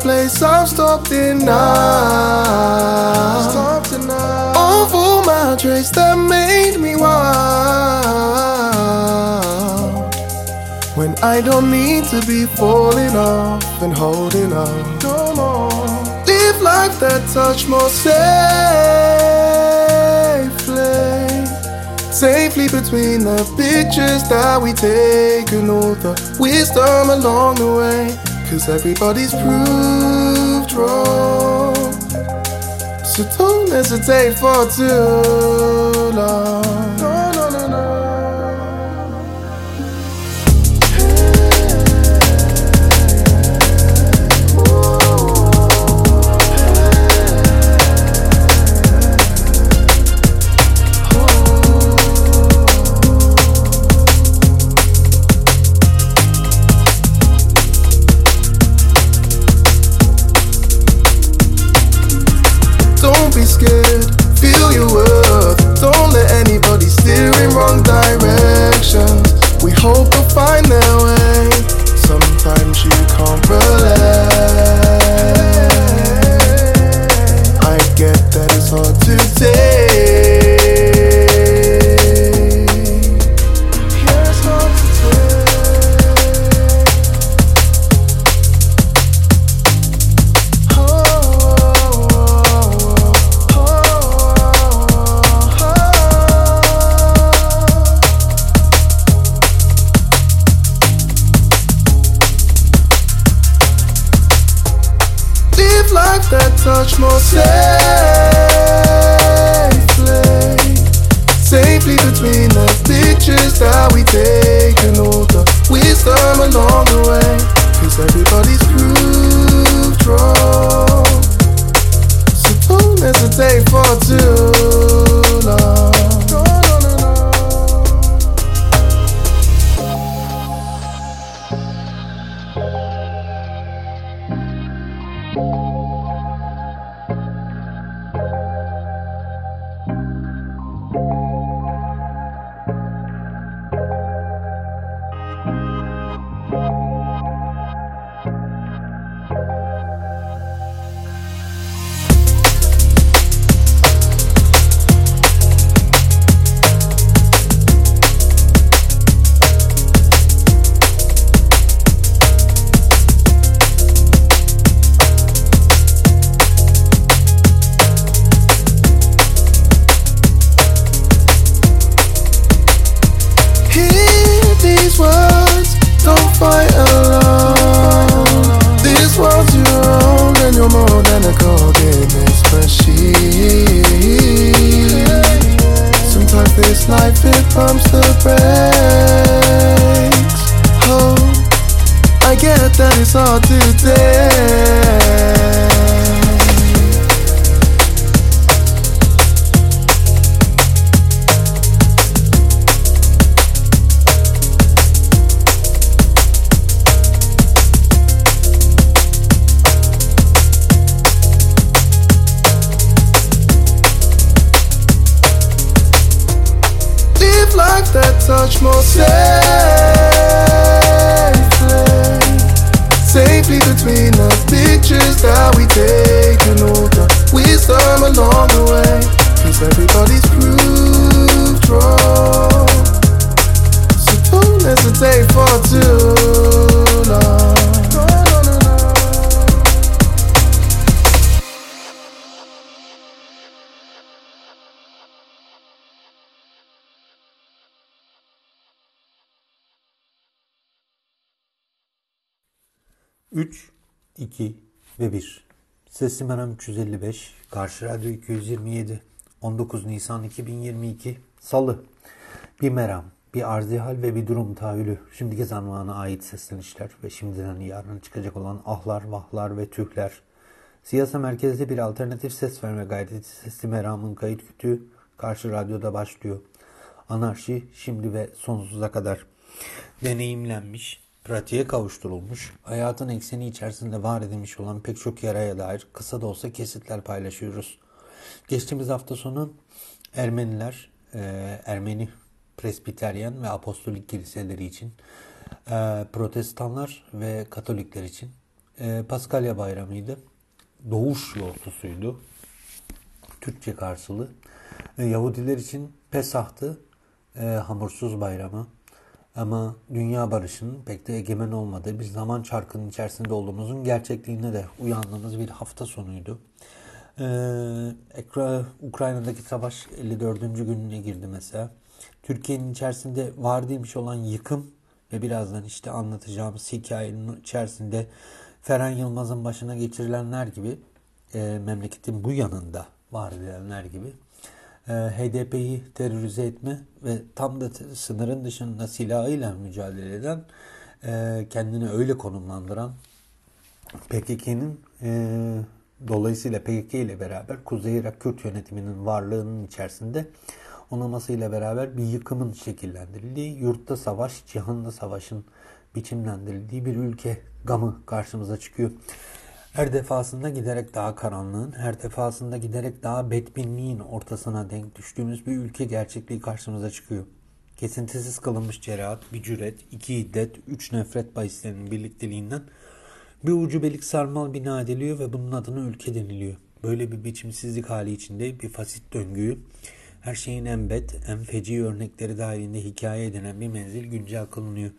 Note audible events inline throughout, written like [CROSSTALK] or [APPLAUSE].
place, I've stopped denying. Stop denying. Of all my traits that made me wild. When I don't need to be falling off and holding on. No more. Live life that touch more safely. Safely between the pictures that we take and all the wisdom along the way. Cause everybody's proved wrong. So don't hesitate for too long. That touch more safely. Safely between the pictures that we take and all the wisdom along the way. Cause everybody's proved wrong. So don't hesitate for too 3, 2 ve 1. Sesim aram 355. Karşı Radyo 227. 19 Nisan 2022. Salı. Bir meram, bir arzihal ve bir durum tahayyülü. Şimdiki zamana ait seslenişler ve şimdiden yarına çıkacak olan ahlar, vahlar ve tühler. Siyasa merkezli bir alternatif ses verme gayreti sesli meramın kayıt kütüğü Karşı Radyo'da başlıyor. Anarşi şimdi ve sonsuza kadar deneyimlenmiş pratiğe kavuşturulmuş, hayatın ekseni içerisinde var edilmiş olan pek çok yaraya dair kısa da olsa kesitler paylaşıyoruz. Geçtiğimiz hafta sonu Ermeniler, e, Ermeni Presbiteryen ve Apostolik kiliseleri için, e, Protestanlar ve Katolikler için e, Paskalya bayramıydı. Doğuş yoltusuydu. Türkçe karşılığı. E, Yahudiler için Pesah'tı. E, hamursuz bayramı. Ama dünya barışının pek de egemen olmadığı bir zaman çarkının içerisinde olduğumuzun gerçekliğine de uyandığımız bir hafta sonuydu. Ee, Ukrayna'daki savaş 54. gününe girdi mesela. Türkiye'nin içerisinde var demiş olan yıkım ve birazdan işte anlatacağımız hikayenin içerisinde Ferhan Yılmaz'ın başına geçirilenler gibi e, memleketin bu yanında var edilenler gibi HDP'yi terörize etme ve tam da sınırın dışında silahıyla mücadele eden e, kendini öyle konumlandıran PKK'nın e, dolayısıyla PKK ile beraber Kuzey Irak Kürt yönetiminin varlığının içerisinde onamasıyla beraber bir yıkımın şekillendirildiği, yurtta savaş, cihanda savaşın biçimlendirildiği bir ülke gamı karşımıza çıkıyor. Her defasında giderek daha karanlığın, her defasında giderek daha bedbinliğin ortasına denk düştüğümüz bir ülke gerçekliği karşımıza çıkıyor. Kesintisiz kılınmış cerahat, bir cüret, iki iddet, üç nefret bahislerinin birlikteliğinden bir ucubelik sarmal bina ediliyor ve bunun adına ülke deniliyor. Böyle bir biçimsizlik hali içinde bir fasit döngüyü her şeyin en bet, en feci örnekleri dahilinde hikaye edilen bir menzil güncel kılınıyor.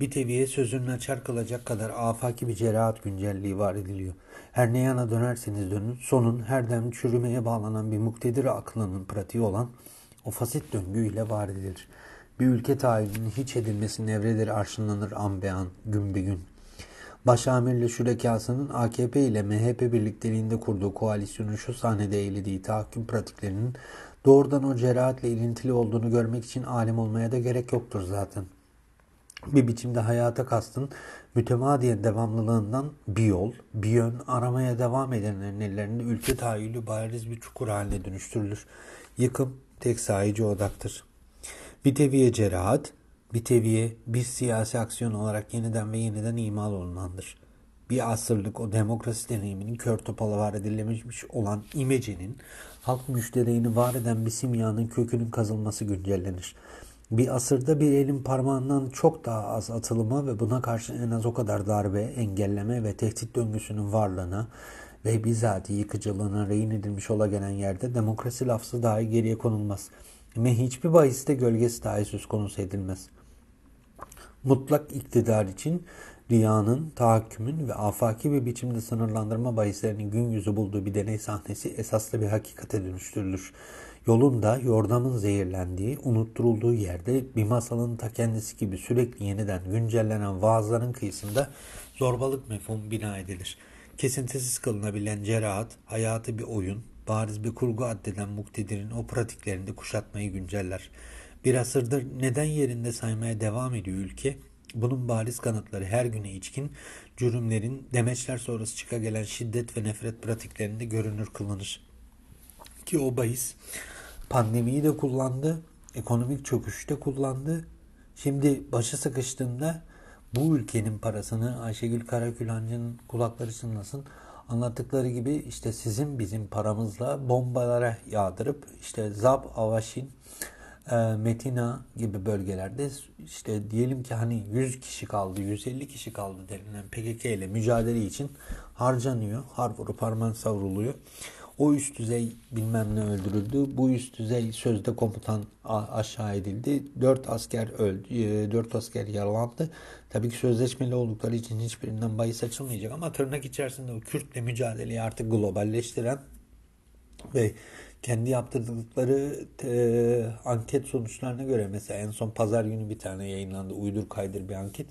Bir teviye sözünün açar kılacak kadar afaki bir cerahat güncelliği var ediliyor. Her ne yana dönerseniz dönün, sonun her dem çürümeye bağlanan bir muktedir aklının pratiği olan o fasit döngüyle var edilir. Bir ülke tayininin hiç edilmesinin evreleri arşınlanır an gün be gün. Başamirli şürekasının AKP ile MHP birlikteliğinde kurduğu koalisyonun şu sahnede eğlediği tahakküm pratiklerinin doğrudan o cerahatle ilintili olduğunu görmek için alim olmaya da gerek yoktur zaten. Bir biçimde hayata kastın mütemadiyen devamlılığından bir yol, bir yön aramaya devam edenlerin ellerinde ülke tahayyülü bariz bir çukur haline dönüştürülür. Yıkım tek sahici odaktır. Bir teviye cerahat, bir teviye bir siyasi aksiyon olarak yeniden ve yeniden imal olunandır. Bir asırlık o demokrasi deneyiminin kör topala var edilmiş olan imecenin halk müştereğini var eden bir simyanın kökünün kazılması güncellenir. Bir asırda bir elin parmağından çok daha az atılıma ve buna karşı en az o kadar darbe, engelleme ve tehdit döngüsünün varlığına ve bizatihi yıkıcılığına rehin edilmiş ola gelen yerde demokrasi lafzı dahi geriye konulmaz. Ve hiçbir bahiste gölgesi dahi söz konusu edilmez. Mutlak iktidar için riyanın, tahakkümün ve afaki bir biçimde sınırlandırma bahislerinin gün yüzü bulduğu bir deney sahnesi esaslı bir hakikate dönüştürülür. Yolunda yordamın zehirlendiği, unutturulduğu yerde bir masalın ta kendisi gibi sürekli yeniden güncellenen vaazların kıyısında zorbalık mefhum bina edilir. Kesintisiz kılınabilen cerahat, hayatı bir oyun, bariz bir kurgu addeden muktedirin o pratiklerinde kuşatmayı günceller. Bir asırdır neden yerinde saymaya devam ediyor ülke? Bunun bariz kanıtları her güne içkin cürümlerin demeçler sonrası çıka gelen şiddet ve nefret pratiklerinde görünür kılınır. Ki o bahis pandemiyi de kullandı, ekonomik çöküşte kullandı. Şimdi başı sıkıştığında bu ülkenin parasını Ayşegül Karakülancı'nın kulakları çınlasın anlattıkları gibi işte sizin bizim paramızla bombalara yağdırıp işte Zab, Avaşin, e, Metina gibi bölgelerde işte diyelim ki hani 100 kişi kaldı, 150 kişi kaldı denilen PKK ile mücadele için harcanıyor. Har vurup harman savruluyor. O üst düzey bilmem ne öldürüldü. Bu üst düzey sözde komutan aşağı edildi. Dört asker öldü. E, dört asker yaralandı. Tabii ki sözleşmeli oldukları için hiçbirinden bahis açılmayacak ama tırnak içerisinde o Kürtle mücadeleyi artık globalleştiren ve kendi yaptırdıkları e, anket sonuçlarına göre mesela en son pazar günü bir tane yayınlandı uydur kaydır bir anket.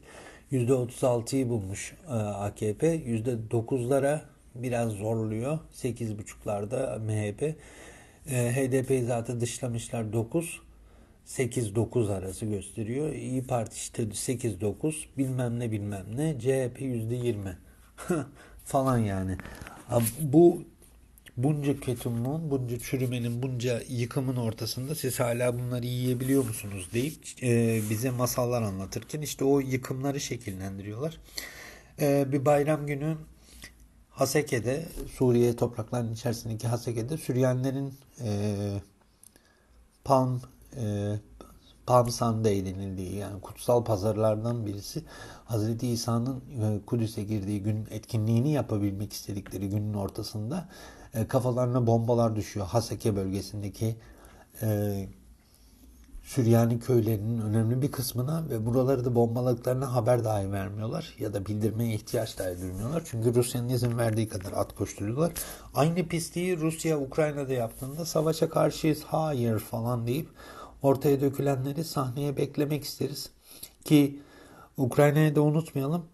%36'yı bulmuş e, AKP. %9'lara biraz zorluyor. 8.5'larda MHP. E, HDP zaten dışlamışlar 9. 8-9 arası gösteriyor. İyi Parti işte 8-9 bilmem ne bilmem ne. CHP %20 [LAUGHS] falan yani. Bu bunca ketumun, bunca çürümenin, bunca yıkımın ortasında siz hala bunları yiyebiliyor musunuz deyip e, bize masallar anlatırken işte o yıkımları şekillendiriyorlar. E, bir bayram günü Haseke'de, Suriye topraklarının içerisindeki Haseke'de Süryanilerin e, palm e, Palm Sunday denildiği yani kutsal pazarlardan birisi Hazreti İsa'nın e, Kudüs'e girdiği gün etkinliğini yapabilmek istedikleri günün ortasında e, kafalarına bombalar düşüyor. Haseke bölgesindeki e, Süryani köylerinin önemli bir kısmına ve buraları da bombaladıklarına haber dahi vermiyorlar ya da bildirmeye ihtiyaç dahi duymuyorlar. Çünkü Rusya'nın izin verdiği kadar at koşturuyorlar. Aynı pisliği Rusya Ukrayna'da yaptığında savaşa karşıyız hayır falan deyip ortaya dökülenleri sahneye beklemek isteriz. Ki Ukrayna'yı da unutmayalım.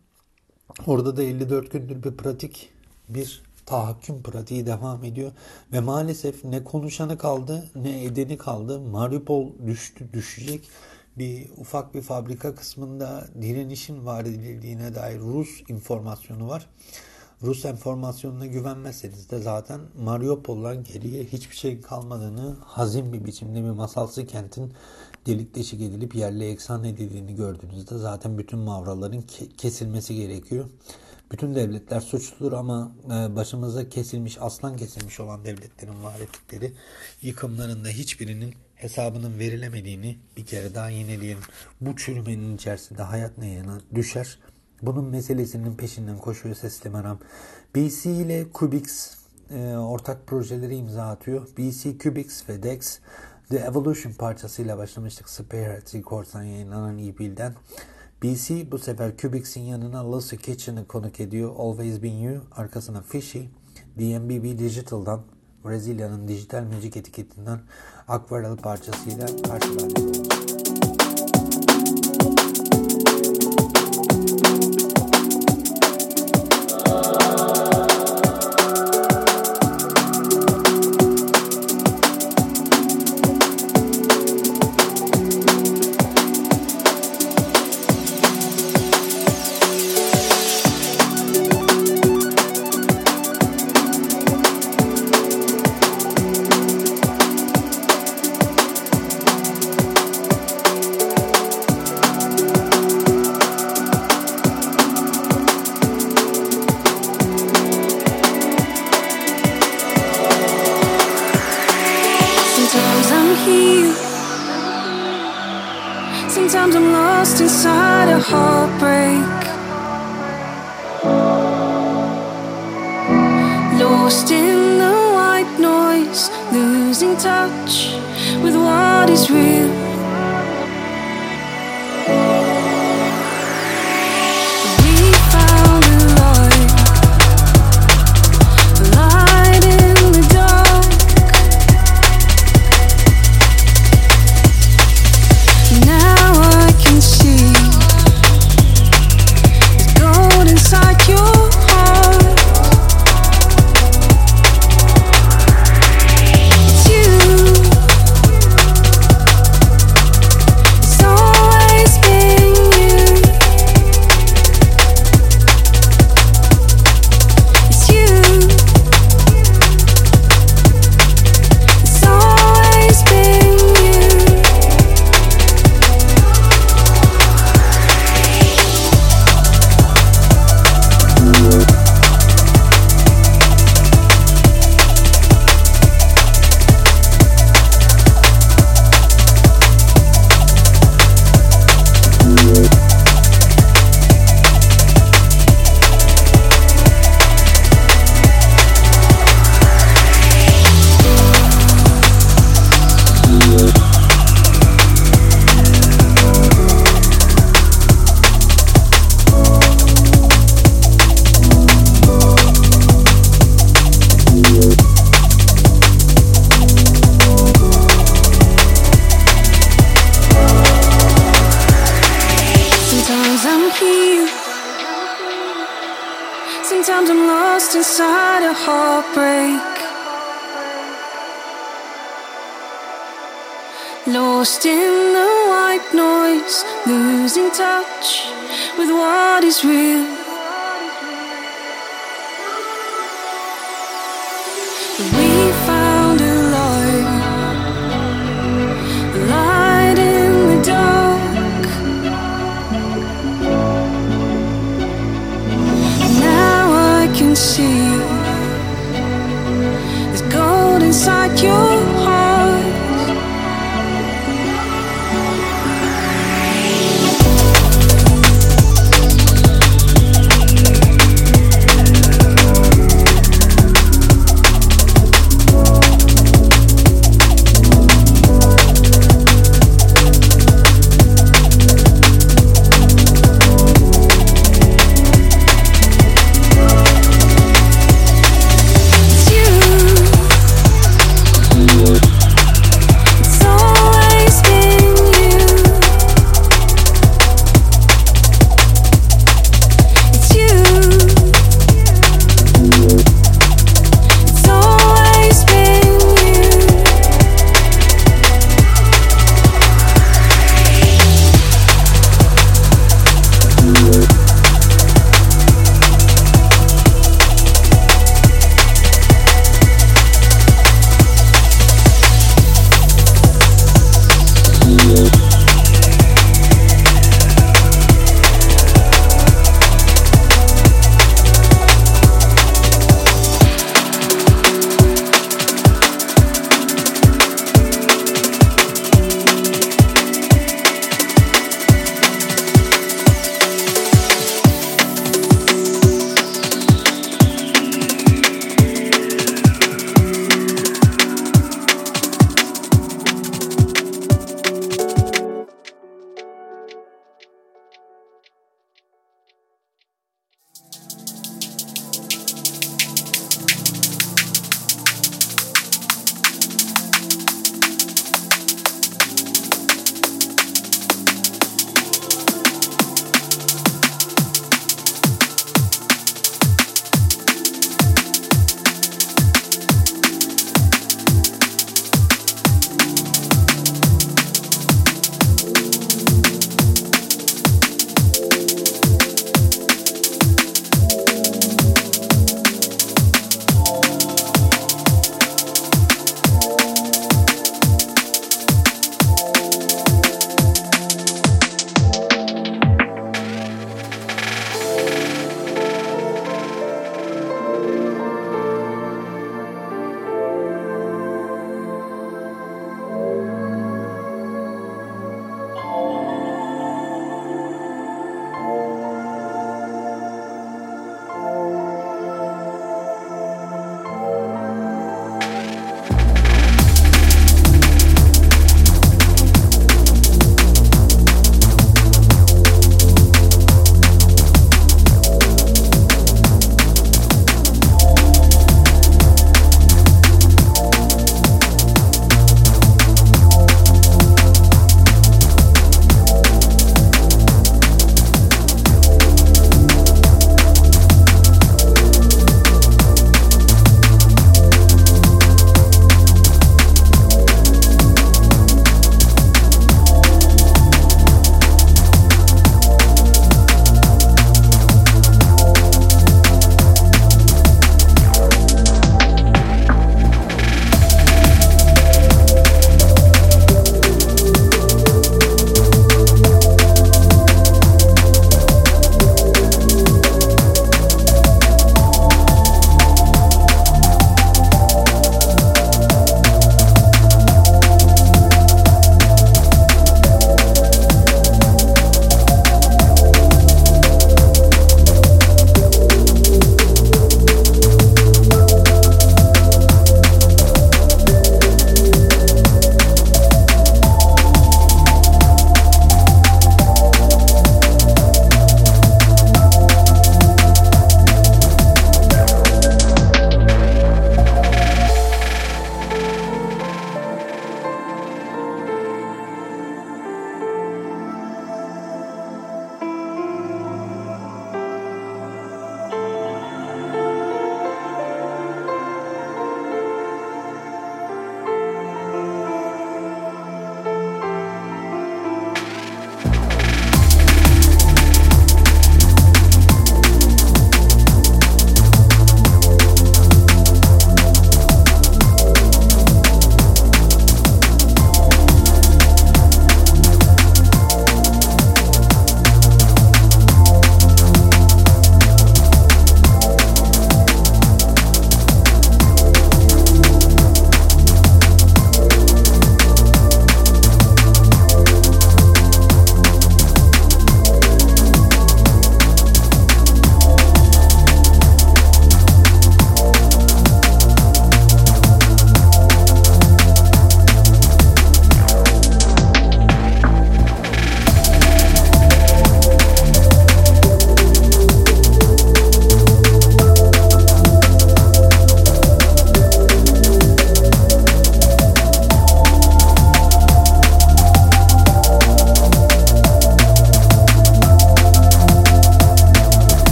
Orada da 54 gündür bir pratik bir tahakküm pratiği devam ediyor. Ve maalesef ne konuşanı kaldı ne edeni kaldı. Mariupol düştü, düşecek. Bir ufak bir fabrika kısmında direnişin var edildiğine dair Rus informasyonu var. Rus enformasyonuna güvenmezseniz de zaten Mariupol'dan geriye hiçbir şey kalmadığını hazin bir biçimde bir masalsı kentin delik deşik edilip yerle eksan edildiğini gördüğünüzde zaten bütün mavraların kesilmesi gerekiyor. Bütün devletler suçludur ama e, başımıza kesilmiş, aslan kesilmiş olan devletlerin var ettikleri yıkımlarında hiçbirinin hesabının verilemediğini bir kere daha yineleyelim. Bu çürümenin içerisinde hayat ne yana düşer. Bunun meselesinin peşinden koşuyor Sesli Meram. BC ile Cubix e, ortak projeleri imza atıyor. BC, Cubix ve Dex The Evolution parçasıyla başlamıştık Spearhead Records'tan yayınlanan EP'den. BC bu sefer Cubix'in yanına Lucy Kitchen'ı konuk ediyor. Always Been You, arkasına Fishy, DMBB Digital'dan, Brezilya'nın dijital müzik etiketinden Aquarel parçasıyla karşılanıyor. you. Sometimes I'm lost inside a heartbreak. Lost in the white noise, losing touch with what is real. white noise, losing touch with what is real. We found a light, a light in the dark. Now I can see there's gold inside you.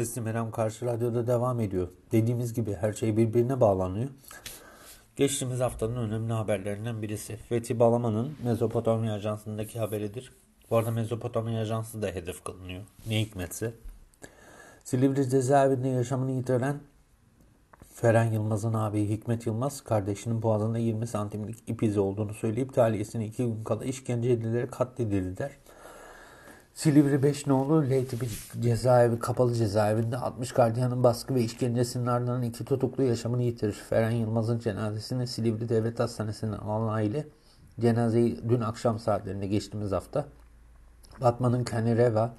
Sesli Meram Karşı Radyo'da devam ediyor. Dediğimiz gibi her şey birbirine bağlanıyor. Geçtiğimiz haftanın önemli haberlerinden birisi. Fethi Balaman'ın Mezopotamya Ajansı'ndaki haberidir. Bu arada Mezopotamya Ajansı da hedef kılınıyor. Ne hikmetse. Silivri cezaevinde yaşamını yitiren Feren Yılmaz'ın abi Hikmet Yılmaz kardeşinin boğazında 20 santimlik ip izi olduğunu söyleyip taliyesine iki gün kala işkence edilerek katledildiler. Silivri 5 nolu L tipi cezaevi kapalı cezaevinde 60 gardiyanın baskı ve işkencesinin ardından iki tutuklu yaşamını yitirir. Feren Yılmaz'ın cenazesini Silivri Devlet Hastanesi'nden alan aile cenazeyi dün akşam saatlerinde geçtiğimiz hafta Batman'ın Kanireva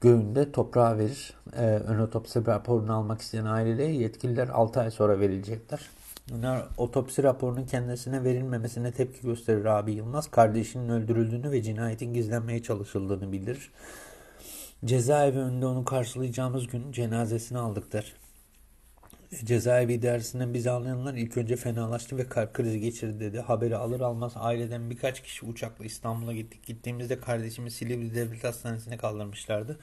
göğünde toprağa verir. Ee, ön otopsi raporunu almak isteyen aileye yetkililer 6 ay sonra verilecekler. Bunlar otopsi raporunun kendisine verilmemesine tepki gösterir abi Yılmaz. Kardeşinin öldürüldüğünü ve cinayetin gizlenmeye çalışıldığını bildirir. Cezaevi önünde onu karşılayacağımız gün cenazesini aldık der. Cezaevi idaresinden bizi anlayanlar ilk önce fenalaştı ve kalp krizi geçirdi dedi. Haberi alır almaz aileden birkaç kişi uçakla İstanbul'a gittik. Gittiğimizde kardeşimi Silivri Devlet Hastanesi'ne kaldırmışlardı.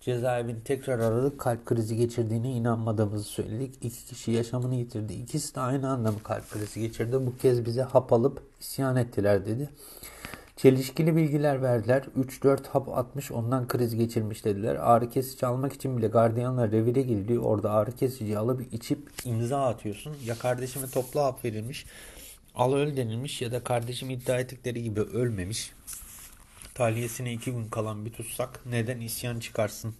Cezaevini tekrar aradık. Kalp krizi geçirdiğine inanmadığımızı söyledik. İki kişi yaşamını yitirdi. İkisi de aynı anda mı kalp krizi geçirdi? Bu kez bize hap alıp isyan ettiler dedi. Çelişkili bilgiler verdiler. 3-4 hap atmış ondan kriz geçirmiş dediler. Ağrı kesici almak için bile gardiyanlar revire giriliyor. Orada ağrı kesici alıp içip imza atıyorsun. Ya kardeşime toplu hap verilmiş. Al öl denilmiş ya da kardeşim iddia ettikleri gibi ölmemiş. Taliyesine iki gün kalan bir tutsak neden isyan çıkarsın?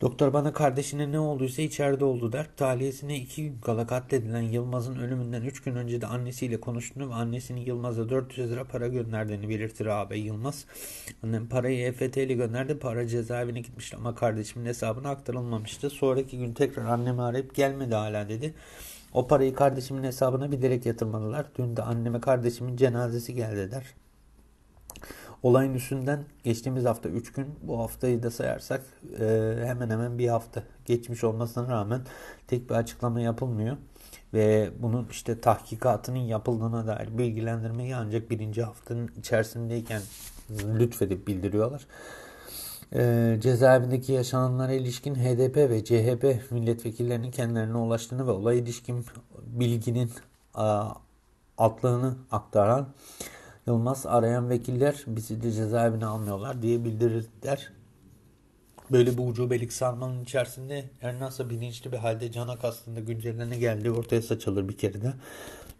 Doktor bana kardeşine ne olduysa içeride oldu der. Taliyesine iki gün kala katledilen Yılmaz'ın ölümünden üç gün önce de annesiyle konuştuğunu ve annesinin Yılmaz'a 400 lira para gönderdiğini belirtir ağabey Yılmaz. Annem parayı EFT ile gönderdi. Para cezaevine gitmişti ama kardeşimin hesabına aktarılmamıştı. Sonraki gün tekrar annemi arayıp gelmedi hala dedi. O parayı kardeşimin hesabına bilerek yatırmadılar. Dün de anneme kardeşimin cenazesi geldi der. Olayın üstünden geçtiğimiz hafta 3 gün bu haftayı da sayarsak e, hemen hemen bir hafta geçmiş olmasına rağmen tek bir açıklama yapılmıyor. Ve bunun işte tahkikatının yapıldığına dair bilgilendirmeyi ancak birinci haftanın içerisindeyken lütfedip bildiriyorlar. E, cezaevindeki yaşananlara ilişkin HDP ve CHP milletvekillerinin kendilerine ulaştığını ve olay ilişkin bilginin a, atlığını aktaran Yılmaz arayan vekiller bizi de cezaevine almıyorlar diye bildirirler. Böyle bir ucubelik sarmanın içerisinde her nasıl bilinçli bir halde canak aslında güncellerine geldiği ortaya saçılır bir kere de.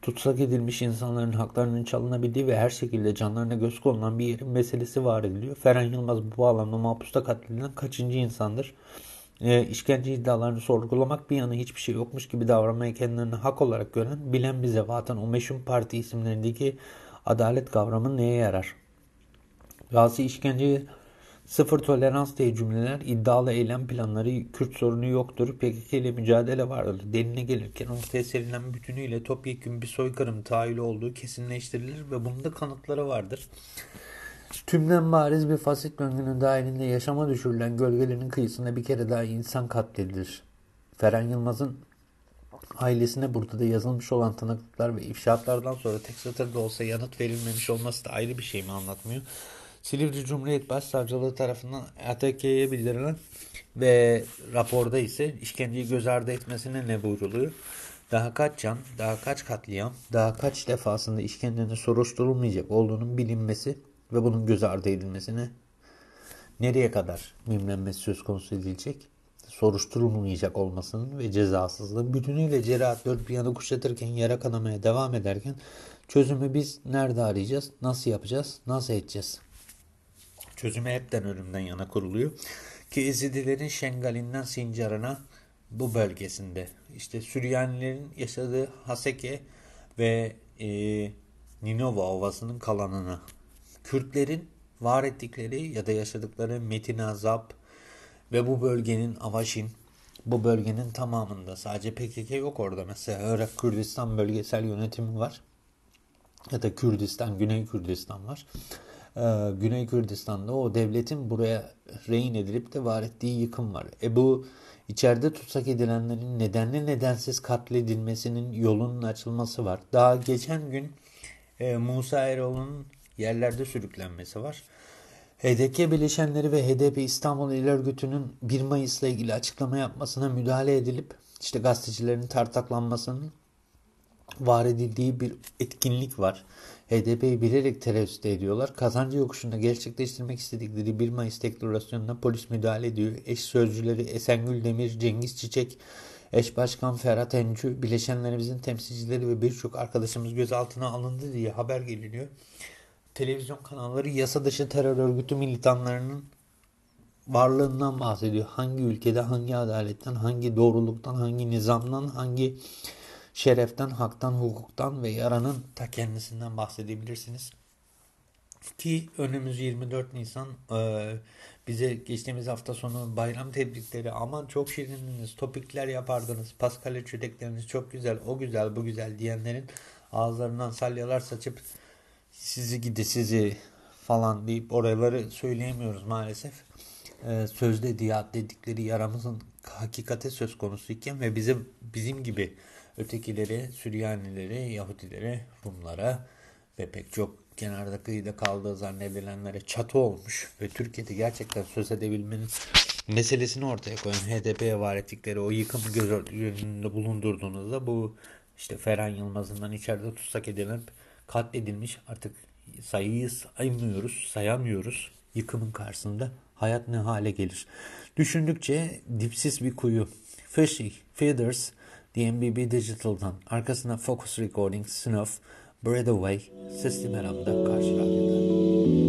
Tutsak edilmiş insanların haklarının çalınabildiği ve her şekilde canlarına göz konulan bir yerin meselesi var ediliyor. Ferhan Yılmaz bu bağlamda mahpusta katledilen kaçıncı insandır? E, işkence iddialarını sorgulamak bir yana hiçbir şey yokmuş gibi davranmayı kendilerine hak olarak gören bilen bize zevatın o meşhur parti isimlerindeki adalet kavramı neye yarar? Gazi işkenceye sıfır tolerans diye cümleler, iddialı eylem planları, Kürt sorunu yoktur, PKK ile mücadele vardır. Deline gelirken ortaya serilen bütünüyle topyekun bir soykırım tahayyülü olduğu kesinleştirilir ve bunun da kanıtları vardır. Tümden bariz bir fasit döngünün dahilinde yaşama düşürülen gölgelerin kıyısında bir kere daha insan katledilir. Feren Yılmaz'ın ailesine burada da yazılmış olan tanıklıklar ve ifşaatlardan sonra tek satırda olsa yanıt verilmemiş olması da ayrı bir şey mi anlatmıyor? Silivri Cumhuriyet Başsavcılığı tarafından ATK'ye bildirilen ve raporda ise işkenceyi göz ardı etmesine ne buyruluyor? Daha kaç can, daha kaç katliam, daha kaç defasında işkencenin soruşturulmayacak olduğunun bilinmesi ve bunun göz ardı edilmesine nereye kadar mimlenmesi söz konusu edilecek? Soruşturulmayacak olmasının ve cezasızlığın bütünüyle cerahat dört bir yana kuşatırken yara kanamaya devam ederken çözümü biz nerede arayacağız, nasıl yapacağız, nasıl edeceğiz? Çözümü hepten ölümden yana kuruluyor. Ki Ezidilerin Şengal'inden Sincar'ına bu bölgesinde işte Süryanilerin yaşadığı Haseke ve e, Ninova Ovası'nın kalanına Kürtlerin var ettikleri ya da yaşadıkları Metin Azap, ve bu bölgenin Avaşin, bu bölgenin tamamında sadece PKK yok orada. Mesela Irak Kürdistan bölgesel yönetimi var. Ya da Kürdistan, Güney Kürdistan var. Ee, Güney Kürdistan'da o devletin buraya rehin edilip de var ettiği yıkım var. E bu içeride tutsak edilenlerin nedenli nedensiz katledilmesinin yolunun açılması var. Daha geçen gün e, Musa Eroğlu'nun yerlerde sürüklenmesi var. HDK bileşenleri ve HDP İstanbul İl Örgütü'nün 1 Mayıs'la ilgili açıklama yapmasına müdahale edilip işte gazetecilerin tartaklanmasının var edildiği bir etkinlik var. HDP'yi bilerek terörist ediyorlar. Kazancı yokuşunda gerçekleştirmek istedikleri 1 Mayıs deklarasyonuna polis müdahale ediyor. Eş sözcüleri Esengül Demir, Cengiz Çiçek, eş başkan Ferhat Encü, bileşenlerimizin temsilcileri ve birçok arkadaşımız gözaltına alındı diye haber geliniyor. Televizyon kanalları yasa dışı terör örgütü militanlarının varlığından bahsediyor. Hangi ülkede, hangi adaletten, hangi doğruluktan, hangi nizamdan, hangi şereften, haktan, hukuktan ve yaranın ta kendisinden bahsedebilirsiniz. Ki önümüz 24 Nisan e, bize geçtiğimiz hafta sonu bayram tebrikleri aman çok şirindiniz, topikler yapardınız, paskale çörekleriniz çok güzel, o güzel, bu güzel diyenlerin ağızlarından salyalar saçıp sizi gidi sizi falan deyip oraları söyleyemiyoruz maalesef. Ee, sözde diyat dedikleri yaramızın hakikate söz konusu iken ve bizim bizim gibi ötekileri, Süryanileri, Yahudileri, Rumlara ve pek çok kenarda kıyıda kaldığı zannedilenlere çatı olmuş ve Türkiye'de gerçekten söz edebilmenin meselesini ortaya koyan HDP'ye var ettikleri o yıkımı göz önünde bulundurduğunuzda bu işte Ferhan Yılmaz'ından içeride tutsak edilen katledilmiş artık sayıyı saymıyoruz, sayamıyoruz yıkımın karşısında hayat ne hale gelir. Düşündükçe dipsiz bir kuyu. Fishy, Feathers, DMBB Digital'dan arkasına Focus Recording, Snuff, Breath Away, Sesli Meram'da karşı radyoda.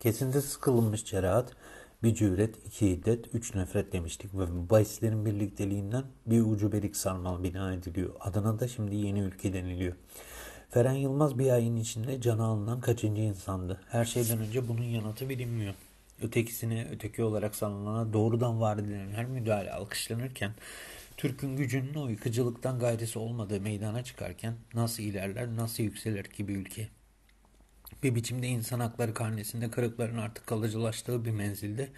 Kesinti sıkılmış cerahat, bir cüret, iki hiddet, üç nefret demiştik ve bahislerin birlikteliğinden bir ucubelik sarmal bina ediliyor. Adına da şimdi yeni ülke deniliyor. Feren Yılmaz bir ayın içinde cana alınan kaçıncı insandı? Her şeyden önce bunun yanıtı bilinmiyor. Ötekisine, öteki olarak sanılana doğrudan var edilen her müdahale alkışlanırken Türk'ün gücünün o yıkıcılıktan gayresi olmadığı meydana çıkarken nasıl ilerler, nasıl yükselir ki bir ülke? Bir biçimde insan hakları karnesinde kırıkların artık kalıcılaştığı bir menzilde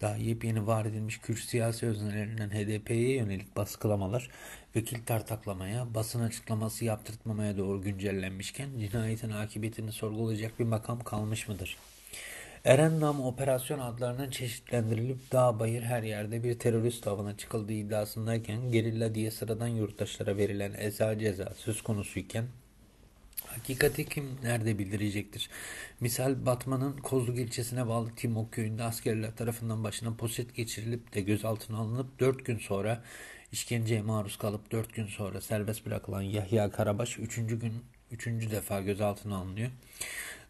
daha yepyeni var edilmiş Kürt siyasi öznelerinden HDP'ye yönelik baskılamalar, vekil tartaklamaya, basın açıklaması yaptırtmamaya doğru güncellenmişken cinayetin akıbetini sorgulayacak bir makam kalmış mıdır? Erennam operasyon adlarının çeşitlendirilip dağ bayır her yerde bir terörist avına çıkıldığı iddiasındayken gerilla diye sıradan yurttaşlara verilen eza ceza söz konusuyken Hakikati kim nerede bildirecektir? Misal Batman'ın Kozluk ilçesine bağlı Timok köyünde askerler tarafından başına poset geçirilip de gözaltına alınıp dört gün sonra işkenceye maruz kalıp dört gün sonra serbest bırakılan Yahya Karabaş üçüncü gün üçüncü defa gözaltına alınıyor.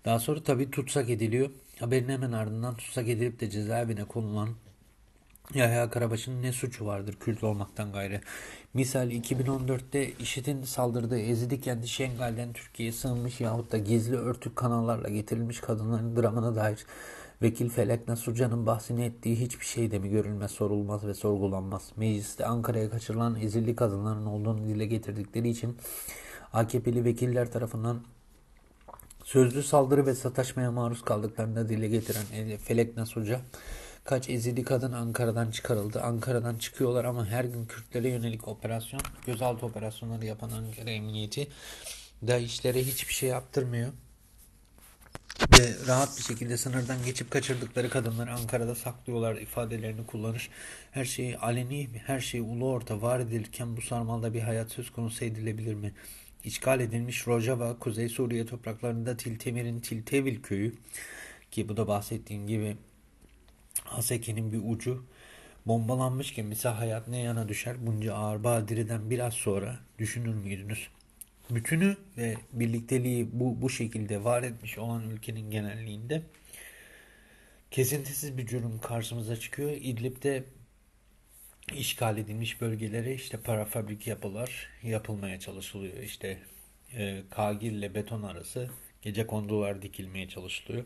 Daha sonra tabi tutsak ediliyor. Haberin hemen ardından tutsak edilip de cezaevine konulan Yahya Karabaş'ın ne suçu vardır Kürt olmaktan gayrı? Misal 2014'te IŞİD'in saldırdığı Ezidi kenti Şengal'den Türkiye'ye sığınmış yahut da gizli örtük kanallarla getirilmiş kadınların dramına dair Vekil Felek Nasucan'ın bahsini ettiği hiçbir şey de mi görülmez, sorulmaz ve sorgulanmaz. Mecliste Ankara'ya kaçırılan ezilli kadınların olduğunu dile getirdikleri için AKP'li vekiller tarafından sözlü saldırı ve sataşmaya maruz kaldıklarını dile getiren Felek Nasuca Kaç ezidi kadın Ankara'dan çıkarıldı. Ankara'dan çıkıyorlar ama her gün Kürtlere yönelik operasyon, gözaltı operasyonları yapan Ankara Emniyeti da işlere hiçbir şey yaptırmıyor. Ve rahat bir şekilde sınırdan geçip kaçırdıkları kadınları Ankara'da saklıyorlar ifadelerini kullanır. Her şey aleni, her şey ulu orta var edilirken bu sarmalda bir hayat söz konusu edilebilir mi? İşgal edilmiş Rojava, Kuzey Suriye topraklarında Tiltemir'in Tiltevil köyü ki bu da bahsettiğim gibi Haseke'nin bir ucu bombalanmışken mesela hayat ne yana düşer bunca ağır badireden biraz sonra düşünür müydünüz? Bütünü ve birlikteliği bu, bu şekilde var etmiş olan ülkenin genelliğinde kesintisiz bir cürüm karşımıza çıkıyor. İdlib'de işgal edilmiş bölgelere işte parafabrik yapılar yapılmaya çalışılıyor. İşte e, Kagil ile beton arası gece kondular dikilmeye çalışılıyor.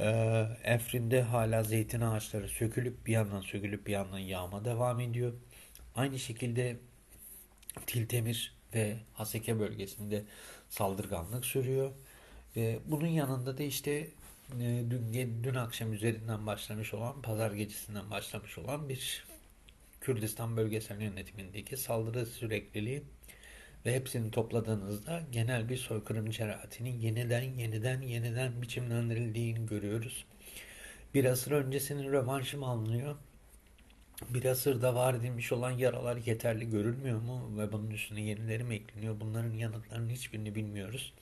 Ee, Efrin'de hala zeytin ağaçları sökülüp bir yandan sökülüp bir yandan yağma devam ediyor. Aynı şekilde Tiltemir ve Haseke bölgesinde saldırganlık sürüyor. Ve bunun yanında da işte e, dün, dün akşam üzerinden başlamış olan, pazar gecesinden başlamış olan bir Kürdistan bölgesel yönetimindeki saldırı sürekliliği ve hepsini topladığınızda genel bir soykırım cerahatinin yeniden yeniden yeniden biçimlendirildiğini görüyoruz. Bir asır öncesinin rövanşı mı alınıyor? Bir asırda var edilmiş olan yaralar yeterli görülmüyor mu? Ve bunun üstüne yenileri mi ekleniyor? Bunların yanıtlarının hiçbirini bilmiyoruz.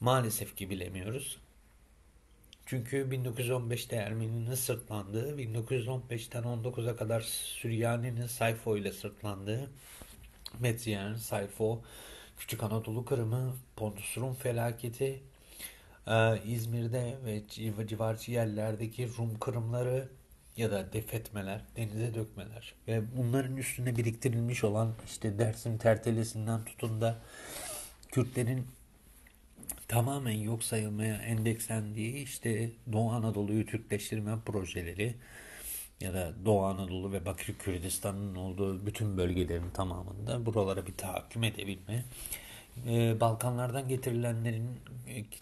Maalesef ki bilemiyoruz. Çünkü 1915'te Ermeni'nin sırtlandığı, 1915'ten 19'a kadar Süryani'nin Sayfo ile sırtlandığı, Medziyen, Sayfo, Küçük Anadolu Kırımı, Pontus Rum felaketi, e, İzmir'de ve civarcı yerlerdeki Rum kırımları ya da defetmeler, denize dökmeler ve bunların üstüne biriktirilmiş olan işte Dersim tertelesinden tutun da Kürtlerin tamamen yok sayılmaya endekslendiği işte Doğu Anadolu'yu Türkleştirme projeleri, ya da Doğu Anadolu ve Bakır Kürdistan'ın olduğu bütün bölgelerin tamamında buralara bir tahakküm edebilme. Ee, Balkanlardan getirilenlerin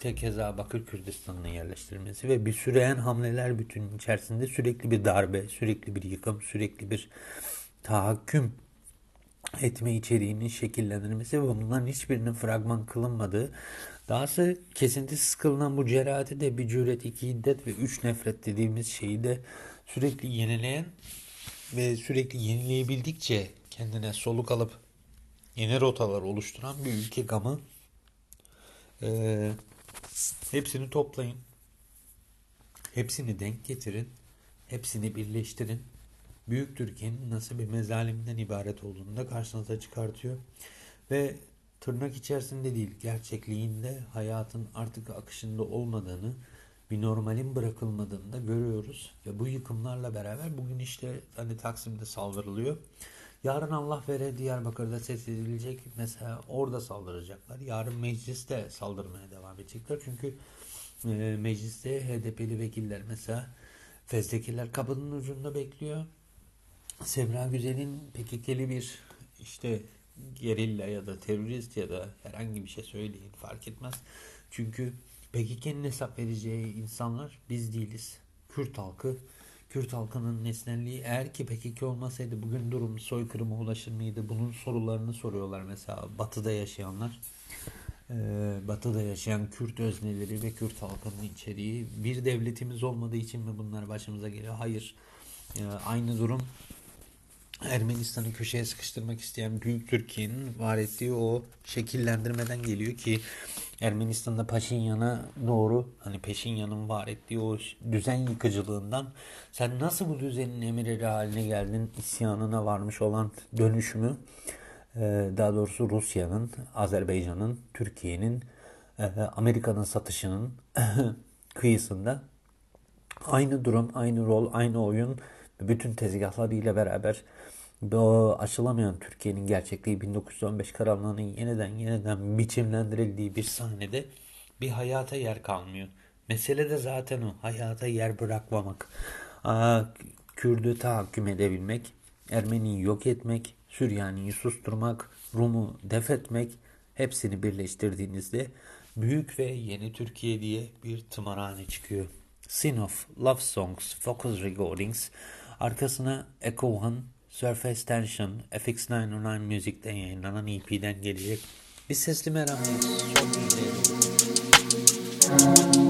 e, keza Bakır Kürdistan'ına yerleştirilmesi ve bir süreyen hamleler bütünün içerisinde sürekli bir darbe, sürekli bir yıkım, sürekli bir tahakküm etme içeriğinin şekillendirilmesi ve bunların hiçbirinin fragman kılınmadığı dahası kesintisiz kılınan bu cerahati de bir cüret, iki hiddet ve üç nefret dediğimiz şeyi de sürekli yenileyen ve sürekli yenileyebildikçe kendine soluk alıp yeni rotalar oluşturan bir ülke gamı. Ee, hepsini toplayın. Hepsini denk getirin. Hepsini birleştirin. Büyük Türkiye'nin nasıl bir mezalimden ibaret olduğunu da karşınıza çıkartıyor. Ve tırnak içerisinde değil gerçekliğinde hayatın artık akışında olmadığını bir normalin bırakılmadığını da görüyoruz. Ve bu yıkımlarla beraber bugün işte hani Taksim'de saldırılıyor. Yarın Allah vere Diyarbakır'da ses edilecek. Mesela orada saldıracaklar. Yarın mecliste saldırmaya devam edecekler. Çünkü e, mecliste HDP'li vekiller mesela fezlekeler kapının ucunda bekliyor. Semra Güzel'in PKK'li bir işte gerilla ya da terörist ya da herhangi bir şey söyleyin fark etmez. Çünkü PKK'nın hesap vereceği insanlar biz değiliz. Kürt halkı. Kürt halkının nesnelliği eğer ki PKK olmasaydı bugün durum soykırıma ulaşır mıydı? Bunun sorularını soruyorlar mesela batıda yaşayanlar. Ee, batıda yaşayan Kürt özneleri ve Kürt halkının içeriği bir devletimiz olmadığı için mi bunlar başımıza geliyor? Hayır. Ee, aynı durum Ermenistan'ı köşeye sıkıştırmak isteyen Büyük Türkiye'nin var ettiği o şekillendirmeden geliyor ki Ermenistan'da Paşinyan'a doğru hani Peşinyan'ın var ettiği o düzen yıkıcılığından sen nasıl bu düzenin emirleri haline geldin isyanına varmış olan dönüşümü e, daha doğrusu Rusya'nın, Azerbaycan'ın, Türkiye'nin, e, Amerika'nın satışının [LAUGHS] kıyısında aynı durum, aynı rol, aynı oyun bütün tezgahlarıyla beraber bu aşılamayan Türkiye'nin gerçekliği 1915 karanlığının yeniden yeniden biçimlendirildiği bir sahnede bir hayata yer kalmıyor. Mesele de zaten o. Hayata yer bırakmamak. Aa, Kürdü tahakküm edebilmek, Ermeni'yi yok etmek, Süryani'yi susturmak, Rum'u def etmek hepsini birleştirdiğinizde büyük ve yeni Türkiye diye bir tımarhane çıkıyor. Sin of Love Songs, Focus Recordings, arkasına Echo One, Surface Tension, FX909 Music'ten yayınlanan EP'den gelecek bir sesli meramıyız. Son kere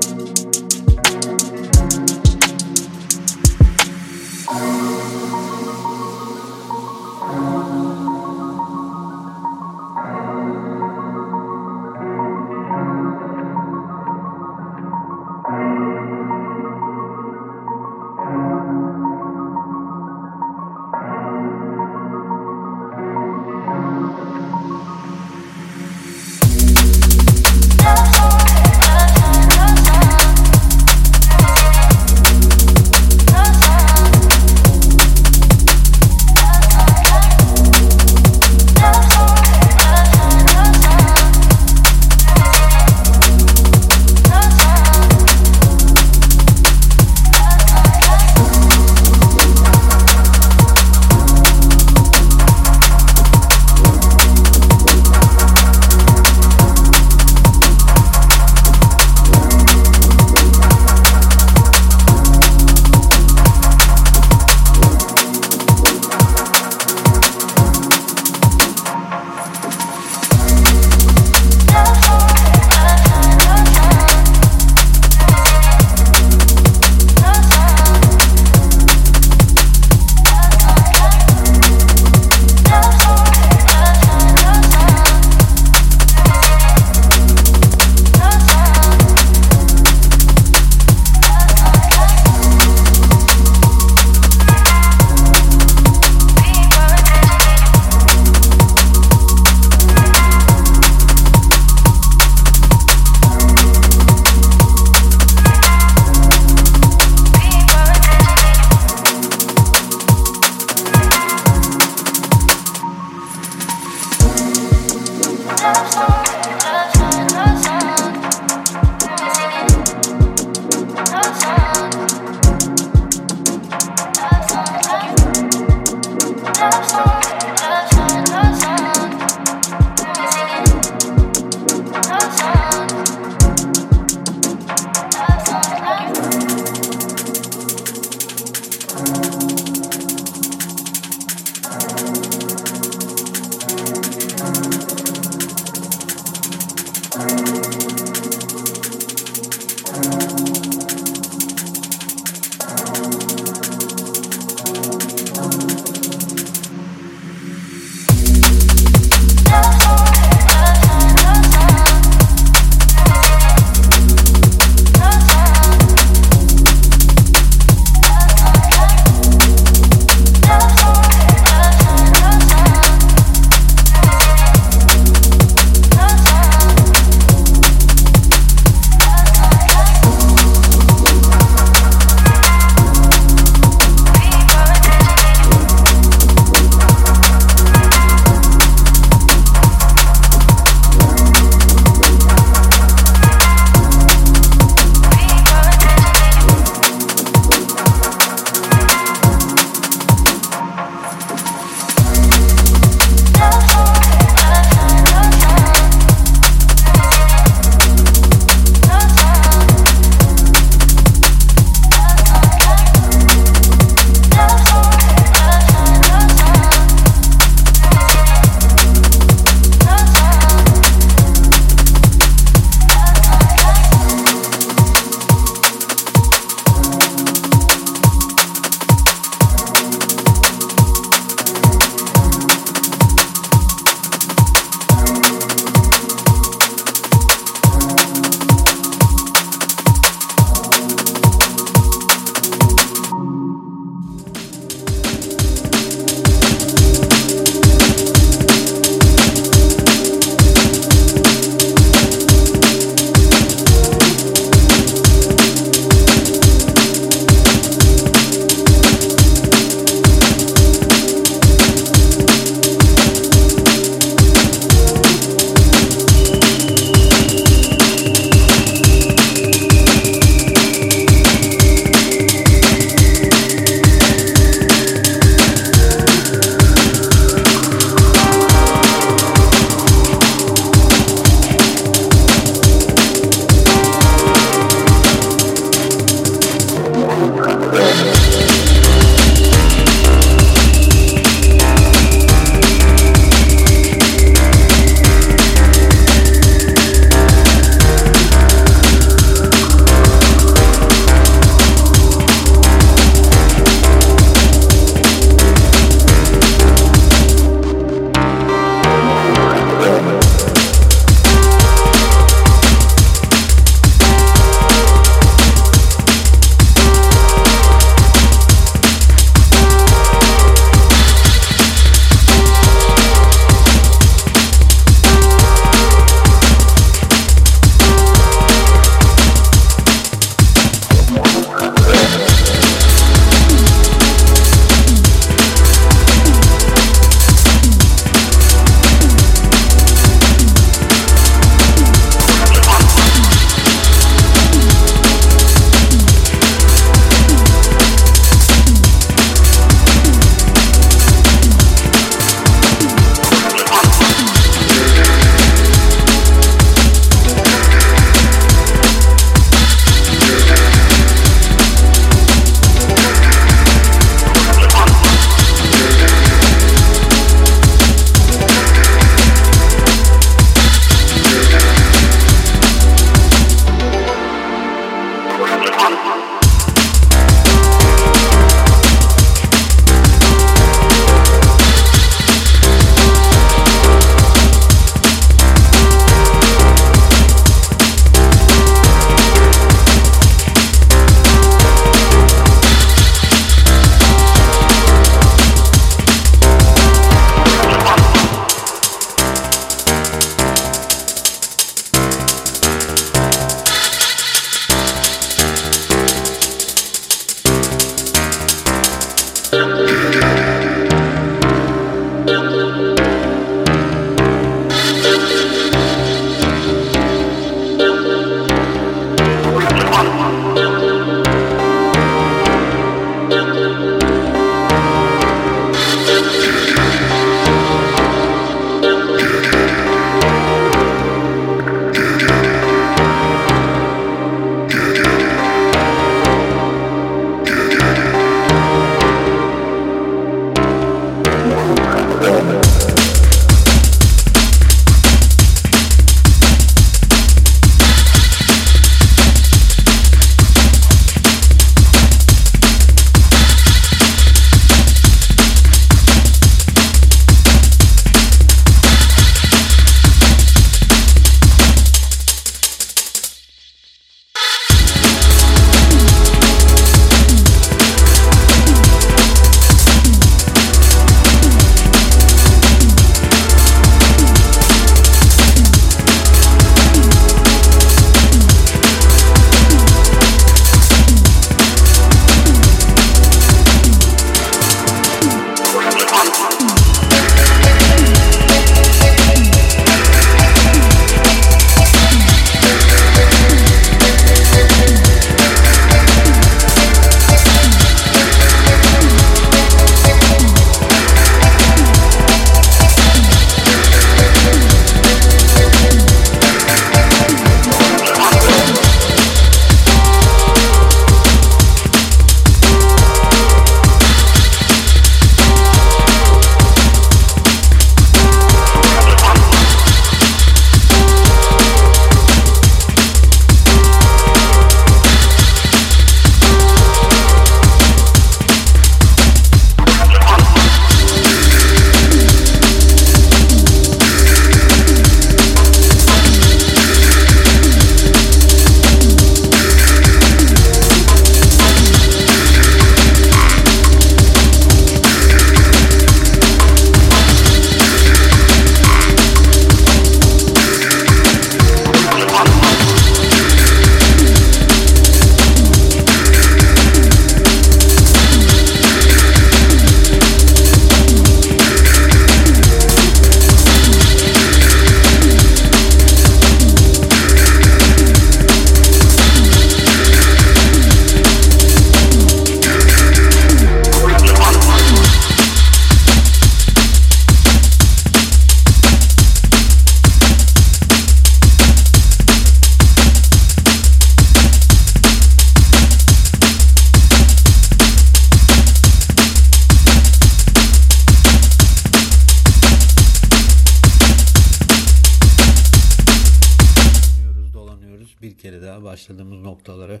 başladığımız noktalara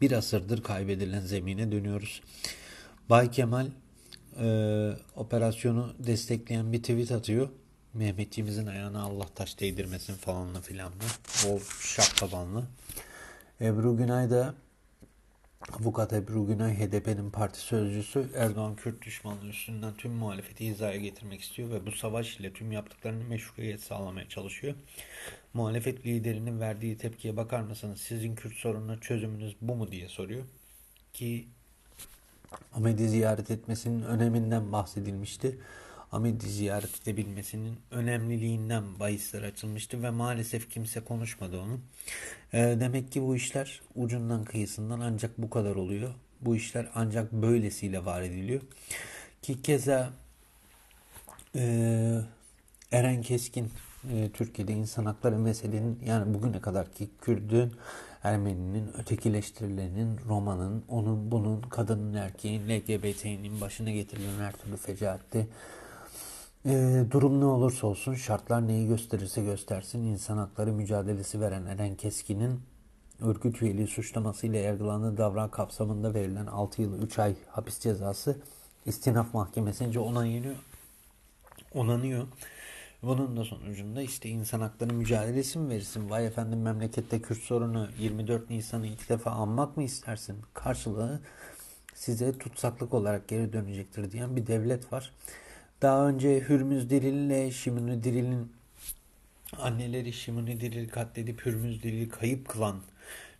bir asırdır kaybedilen zemine dönüyoruz. Bay Kemal e, operasyonu destekleyen bir tweet atıyor. Mehmetçiğimizin ayağına Allah taş değdirmesin falanla filanla. Bol şapkabanlı. Ebru Günay da Avukat Ebru Günay HDP'nin parti sözcüsü Erdoğan Kürt düşmanlığı üstünden tüm muhalefeti hizaya getirmek istiyor ve bu savaş ile tüm yaptıklarını meşruiyet sağlamaya çalışıyor. Muhalefet liderinin verdiği tepkiye bakar mısınız? Sizin Kürt sorununa çözümünüz bu mu diye soruyor. Ki Ahmet'i ziyaret etmesinin öneminden bahsedilmişti. Ahmet'i ziyaret edebilmesinin önemliliğinden bahisler açılmıştı ve maalesef kimse konuşmadı onu. E, demek ki bu işler ucundan kıyısından ancak bu kadar oluyor. Bu işler ancak böylesiyle var ediliyor. Ki keza e, Eren Keskin e, Türkiye'de insan hakları meselenin yani bugüne kadarki Kürdün, Ermeninin, ötekileştirilenin, Roma'nın, onun, bunun, kadının, erkeğin, LGBT'nin başına getirilen her türlü fecaatte e, durum ne olursa olsun şartlar neyi gösterirse göstersin insan hakları mücadelesi veren Eren Keskin'in örgüt üyeliği suçlamasıyla yargılandığı davran kapsamında verilen 6 yıl 3 ay hapis cezası istinaf mahkemesince onaylanıyor. Onanıyor. Bunun da sonucunda işte insan hakları mücadelesi mi verirsin? Vay efendim memlekette Kürt sorunu 24 Nisan'ı ilk defa anmak mı istersin? Karşılığı size tutsaklık olarak geri dönecektir diyen bir devlet var. Daha önce Hürmüz Dilil ile Şimuni Dilil'in anneleri Şimuni Dilil katledip Hürmüz Dilil'i kayıp kılan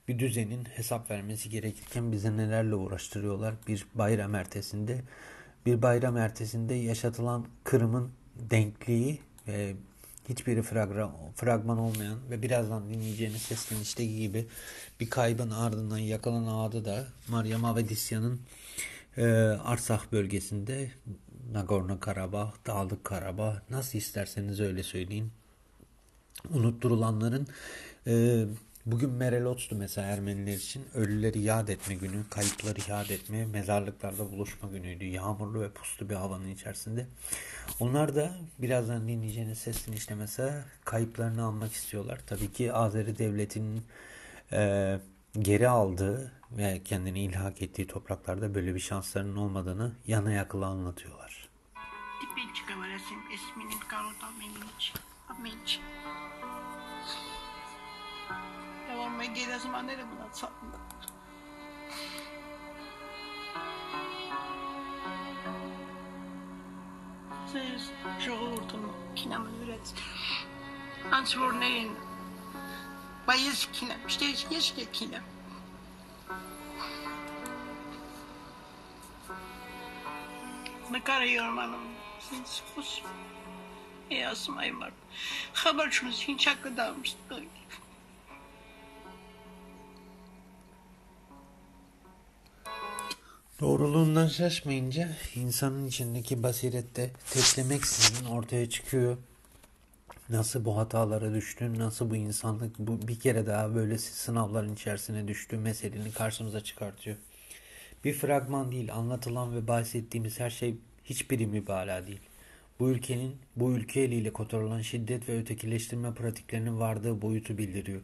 bir düzenin hesap vermesi gerekirken bize nelerle uğraştırıyorlar bir bayram ertesinde. Bir bayram ertesinde yaşatılan kırımın denkliği ve hiçbiri fragman olmayan ve birazdan dinleyeceğiniz seslenişteki gibi bir kaybın ardından yakalanan adı da Maryam Avedisya'nın e, Arsah bölgesinde Nagorno Karabağ, Dağlık Karabağ nasıl isterseniz öyle söyleyin. Unutturulanların e, bugün Merelot'tu mesela Ermeniler için ölüleri yad etme günü, kayıpları yad etme, mezarlıklarda buluşma günüydü. Yağmurlu ve puslu bir havanın içerisinde. Onlar da birazdan dinleyeceğiniz sesin işte mesela kayıplarını almak istiyorlar. Tabii ki Azeri devletinin e, geri aldığı ve kendini ilhak ettiği topraklarda böyle bir şanslarının olmadığını yana yakıla anlatıyorlar. որ մեր գերեզմաները մնացան։ Ձեզ ժողովուրդն կինամնուրեց անցորներին Բայց ես կինեմ, շտեջ ես կինեմ։ նկարը յորմանում ինձ խոսում։ Ես ասում այ մարդ, խաբար չունս, ինչա կդամ շտկանք։ Doğruluğundan şaşmayınca insanın içindeki basirette teklemeksizin ortaya çıkıyor. Nasıl bu hatalara düştün, nasıl bu insanlık bu bir kere daha böylesi sınavların içerisine düştü meseleni karşımıza çıkartıyor. Bir fragman değil, anlatılan ve bahsettiğimiz her şey hiçbiri mübalağa değil. Bu ülkenin, bu ülke eliyle kotarılan şiddet ve ötekileştirme pratiklerinin vardığı boyutu bildiriyor.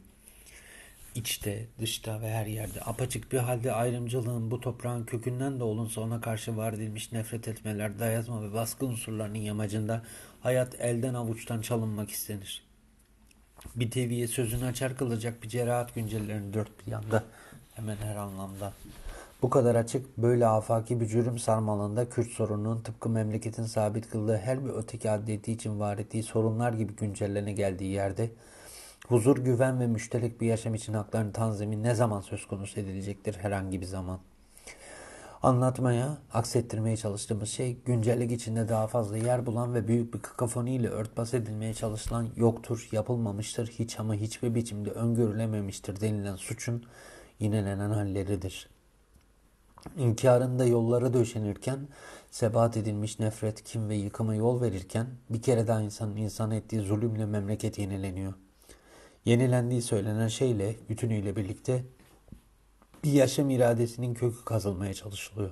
İçte, dışta ve her yerde apaçık bir halde ayrımcılığın bu toprağın kökünden de olunsa ona karşı var edilmiş nefret etmeler, dayatma ve baskı unsurlarının yamacında hayat elden avuçtan çalınmak istenir. Bir teviye sözünü açar kılacak bir cerahat güncellerini dört bir yanda hemen her anlamda bu kadar açık, böyle afaki bir cürüm sarmalında Kürt sorununun tıpkı memleketin sabit kıldığı her bir öteki adliyeti için var ettiği sorunlar gibi güncellerine geldiği yerde huzur, güven ve müşterek bir yaşam için hakların tanzimi ne zaman söz konusu edilecektir herhangi bir zaman. Anlatmaya, aksettirmeye çalıştığımız şey güncellik içinde daha fazla yer bulan ve büyük bir kakafoniyle örtbas edilmeye çalışılan yoktur, yapılmamıştır, hiç ama hiçbir biçimde öngörülememiştir denilen suçun yinelenen halleridir.'' İnkarında yollara döşenirken, sebat edilmiş nefret, kim ve yıkıma yol verirken bir kere daha insanın insan ettiği zulümle memleket yenileniyor. Yenilendiği söylenen şeyle, bütünüyle birlikte bir yaşam iradesinin kökü kazılmaya çalışılıyor.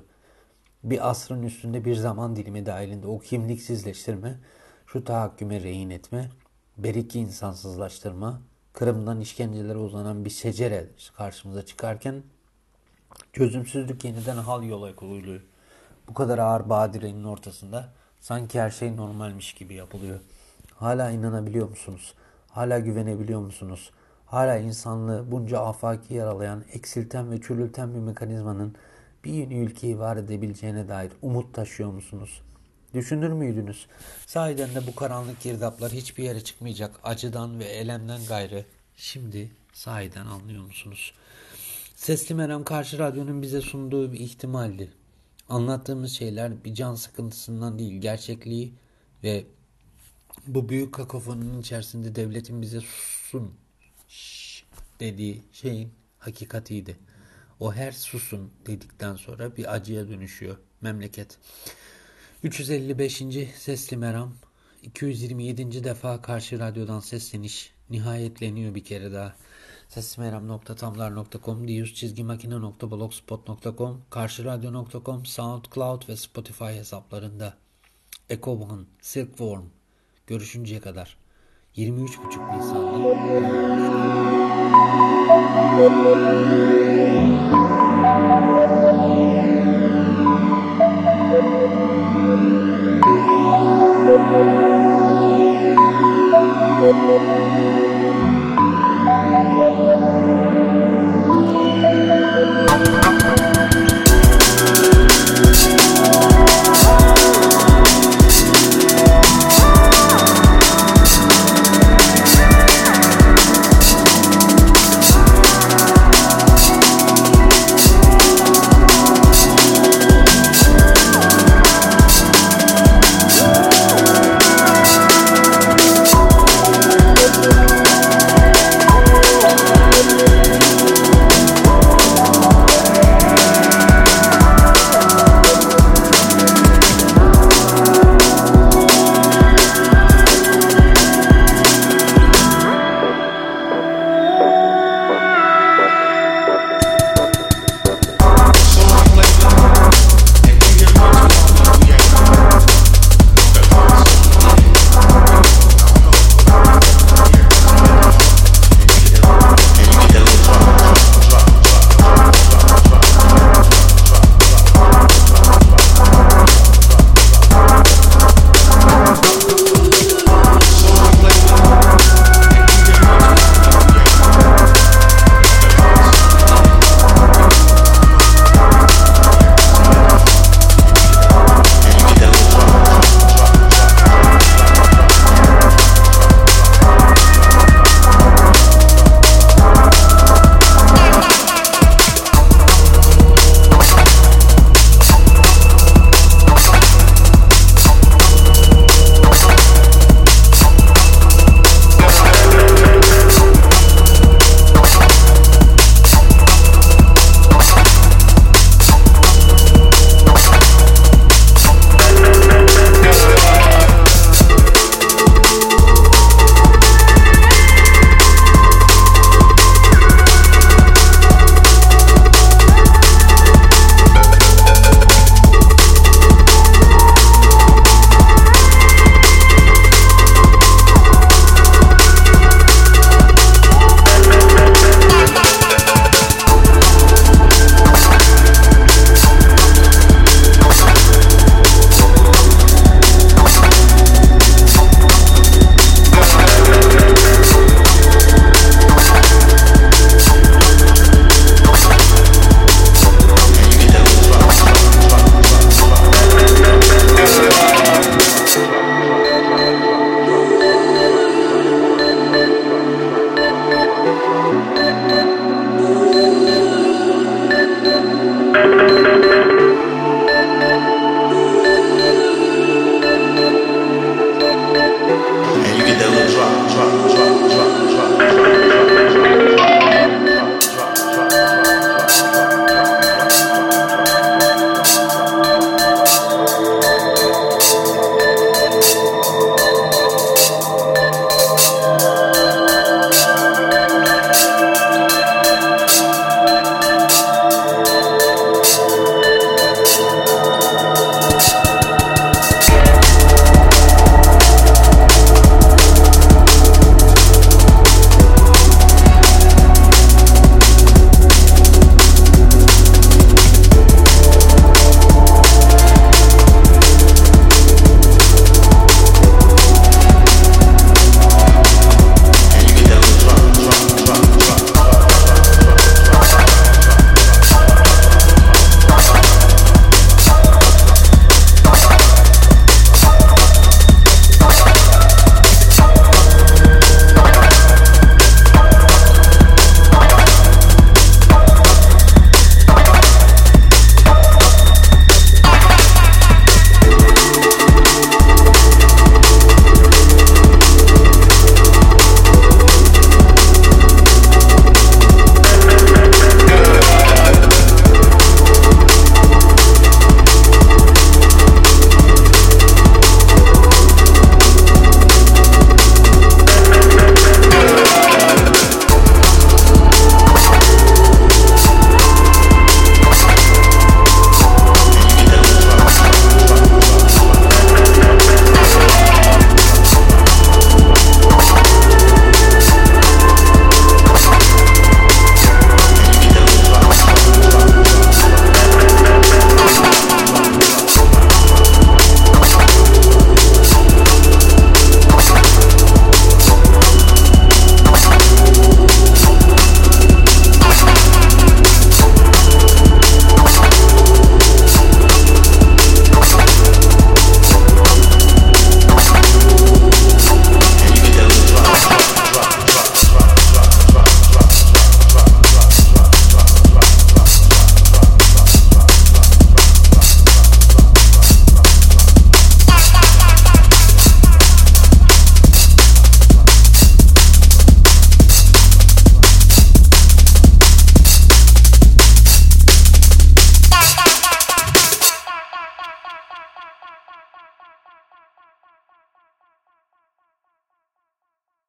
Bir asrın üstünde bir zaman dilimi dahilinde o kimliksizleştirme, şu tahakküme rehin etme, beriki insansızlaştırma, Kırım'dan işkencelere uzanan bir secere karşımıza çıkarken çözümsüzlük yeniden hal yola koyuluyor. Bu kadar ağır badirenin ortasında sanki her şey normalmiş gibi yapılıyor. Hala inanabiliyor musunuz? Hala güvenebiliyor musunuz? Hala insanlığı bunca afaki yaralayan, eksilten ve çürülten bir mekanizmanın bir yeni ülkeyi var edebileceğine dair umut taşıyor musunuz? Düşünür müydünüz? Sahiden de bu karanlık girdaplar hiçbir yere çıkmayacak acıdan ve elemden gayrı. Şimdi sahiden anlıyor musunuz? Sesli Meram Karşı Radyo'nun bize sunduğu bir ihtimaldi. Anlattığımız şeyler bir can sıkıntısından değil, gerçekliği ve bu büyük kakofonun içerisinde devletin bize susun dediği şeyin hakikatiydi. O her susun dedikten sonra bir acıya dönüşüyor memleket. 355. Sesli Meram 227. defa karşı radyodan sesleniş nihayetleniyor bir kere daha. Seslimeram.tamlar.com diyüz çizgi makine.blogspot.com karşıradyo.com SoundCloud ve Spotify hesaplarında One, Silkworm Görüşünceye kadar. 23,5 Nisan'da.